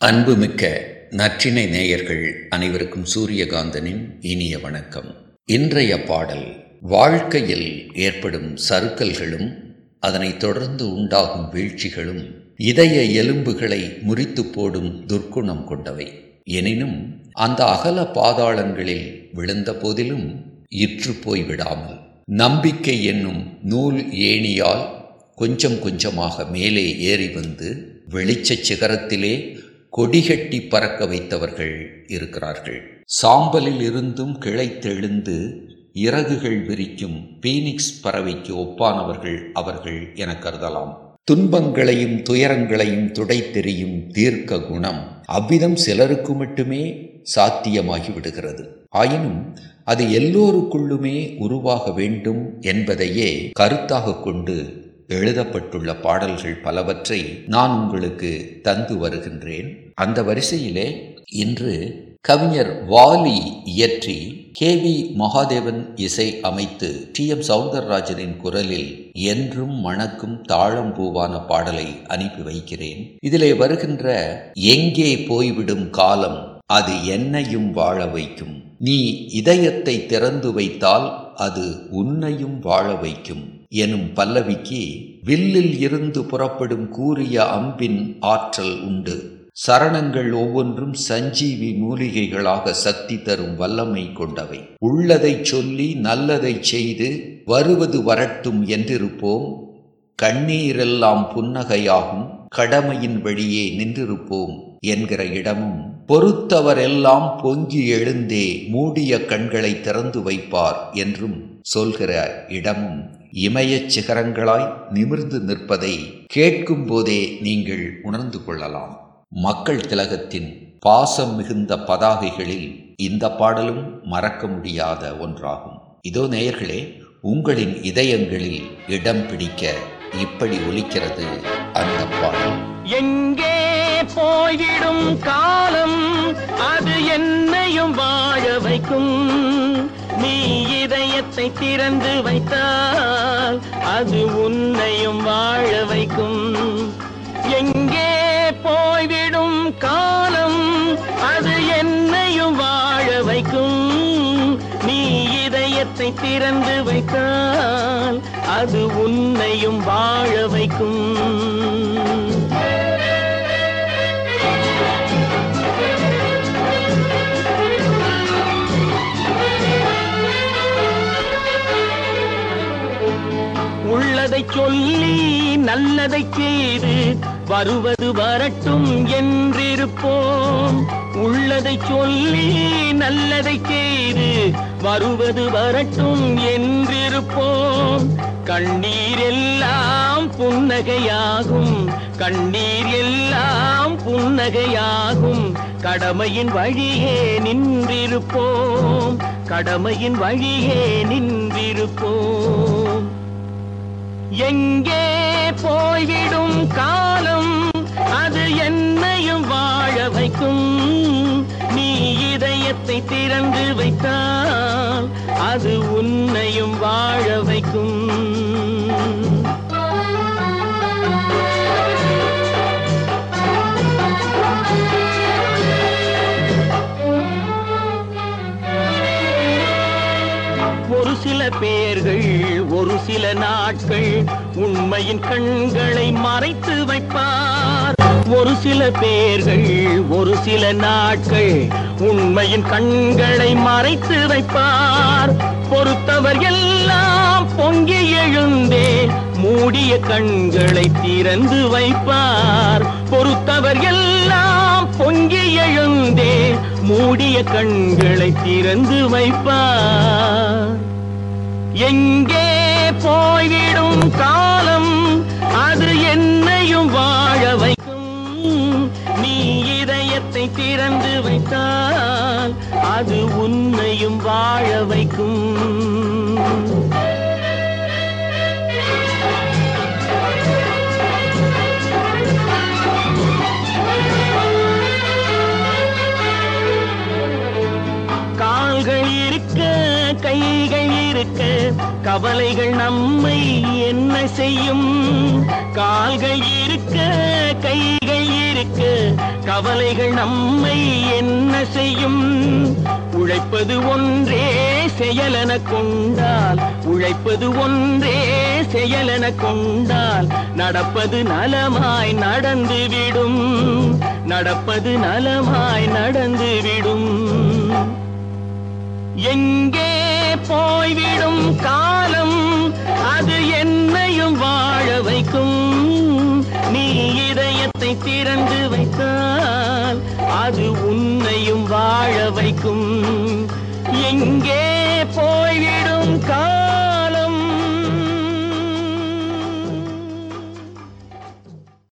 அன்புமிக்க நற்றினை நேயர்கள் அனைவருக்கும் சூரியகாந்தனின் இனிய வணக்கம். இன்றைய பாடல் வாழ்க்கையில் ஏற்படும் சறுக்கல்களும் அதனைத் தொடர்ந்து உண்டாகும் வீழ்ச்சிகளும் இதய எலும்புகளை முறித்து போடும் துர்க்குணம் கொண்டவை. எனினும் அந்த அகல பாதாளங்களில் விழுந்த போதிலும் இற்று போய்விடாமல் நம்பிக்கை என்னும் நூல் ஏணியால் கொஞ்சம் கொஞ்சமாக மேலே ஏறி வந்து வெளிச்சச் சிகரத்திலே கொடிகட்டி பறக்க வைத்தவர்கள் இருக்கிறார்கள். சாம்பலில் இருந்தும் கிளைத்தெழுந்து இறகுகள் விரிக்கும் பீனிக்ஸ் பறவைக்கு ஒப்பானவர்கள் அவர்கள் என கருதலாம். துன்பங்களையும் துயரங்களையும் துடைத்தெறியும் தீர்க்க குணம் அவ்விதம் சிலருக்கு மட்டுமே சாத்தியமாகி விடுகிறது. ஆயினும் அது எல்லோருக்குள்ளுமே உருவாக வேண்டும் என்பதையே கருத்தாக கொண்டு எழுதப்பட்டுள்ள பாடல்கள் பலவற்றை நான் உங்களுக்கு தந்து வருகின்றேன். அந்த வரிசையிலே இன்று கவிஞர் வாலி இயற்றி கே வி மகாதேவன் இசை அமைத்து டி எம் சவுந்தரராஜனின் குரலில் என்றும் மணக்கும் தாழம்பூவான பாடலை அனுப்பி வைக்கிறேன். இதிலே வருகின்ற எங்கே போய்விடும் காலம் அது என்னையும் வாழ வைக்கும். நீ இதயத்தை திறந்து வைத்தால் அது உன்னையும் வாழ வைக்கும். எனும் பல்லவிக்கு வில்லில் இருந்து புறப்படும் கூறிய அம்பின் ஆற்றல் உண்டு. சரணங்கள் ஒவ்வொன்றும் சஞ்சீவி மூலிகைகளாக சக்தி தரும் வல்லமை கொண்டவை. உள்ளதை சொல்லி நல்லதை செய்து வருவது வரட்டும் என்றிருப்போம். கண்ணீரெல்லாம் புன்னகையாகும் கடமையின் வழியே நின்றிருப்போம் என்கிற இடமும். பொறுத்தவரெல்லாம் பொங்கி எழுந்தே மூடிய கண்களை திறந்து வைப்பார் என்றும் சொல்கிற இடமும். இமயச் சிகரங்களாய் நிமிர்ந்து நிற்பதை கேட்கும் போதே நீங்கள் உணர்ந்து கொள்ளலாம். மக்கள் திலகத்தின் பாசம் மிகுந்த பதாகைகளில் இந்த பாடலும் மறக்க முடியாத ஒன்றாகும். இதோ நேயர்களே உங்களின் இதயங்களில் இடம் பிடிக்க இப்படி ஒலிக்கிறது அந்த பாடல். எங்கே போயிடும் காலம் அது என்னையும் வாழ வைக்கும். நீ மனசை திறந்து வைத்தால் அது உன்னையும் வாழ வைக்கும். எங்கே போய்விடும் காலம் அது என்னையும் வாழ வைக்கும். நீ இதயத்தை திறந்து வைத்தால் அது உன்னையும் வாழ வைக்கும். நல்லதை சொல்லி நல்லதை செய்து வருவது வரட்டும் என்றிருப்போம். உள்ளதை சொல்லி நல்லதை செய்து வருவது வரட்டும் என்றிருப்போம். கண்ணீர் எல்லாம் புன்னகையாகும் கண்ணீர் எல்லாம் புன்னகையாகும். கடமையின் வழியே நின்றிருப்போம் கடமையின் வழியே நின்றிருப்போம். எங்கே போய்விடும் காலம்? அது என்னையும் வாழ வைக்கும். நீ இதயத்தை திறந்து வைத்தால் அது உன்னையும் வாழ வைக்கும். பேர்கள் ஒரு சில நாட்கள் உண்மையின் கண்களை மறைத்து வைப்பார். ஒரு சில பேர்கள் ஒரு சில நாட்கள் உண்மையின் கண்களை மறைத்து வைப்பார். பொறுத்தவர் எல்லாம் பொங்கி எழுந்தே மூடிய கண்களை திறந்து வைப்பார். பொறுத்தவர் எல்லாம் பொங்கி எழுந்தே மூடிய கண்களை திறந்து வைப்பார். எங்கே போய்விடும் காலம் அது என்னையும் வாழ வைக்கும். நீ இதயத்தை திறந்து வைத்தால் அது உன்னையும் வாழ வைக்கும். இருக்க கைகள் இருக்க கவலைகள் நம்மை என்ன செய்யும்? கால்கள் இருக்க கைகள் இருக்க கவலைகள் நம்மை என்ன செய்யும்? உழைப்பது ஒன்றே செயலென கொண்டால் உழைப்பது ஒன்றே செயலென கொண்டால் நடப்பது நலமாய் நடந்துவிடும் நடப்பது நலமாய் நடந்துவிடும் எங்கே போய்விடும் காலம் அது என்னையும் வாழ வைக்கும். நீ இதயத்தை திறந்து வைத்தால் அது உன்னையும் வாழ வைக்கும். எங்கே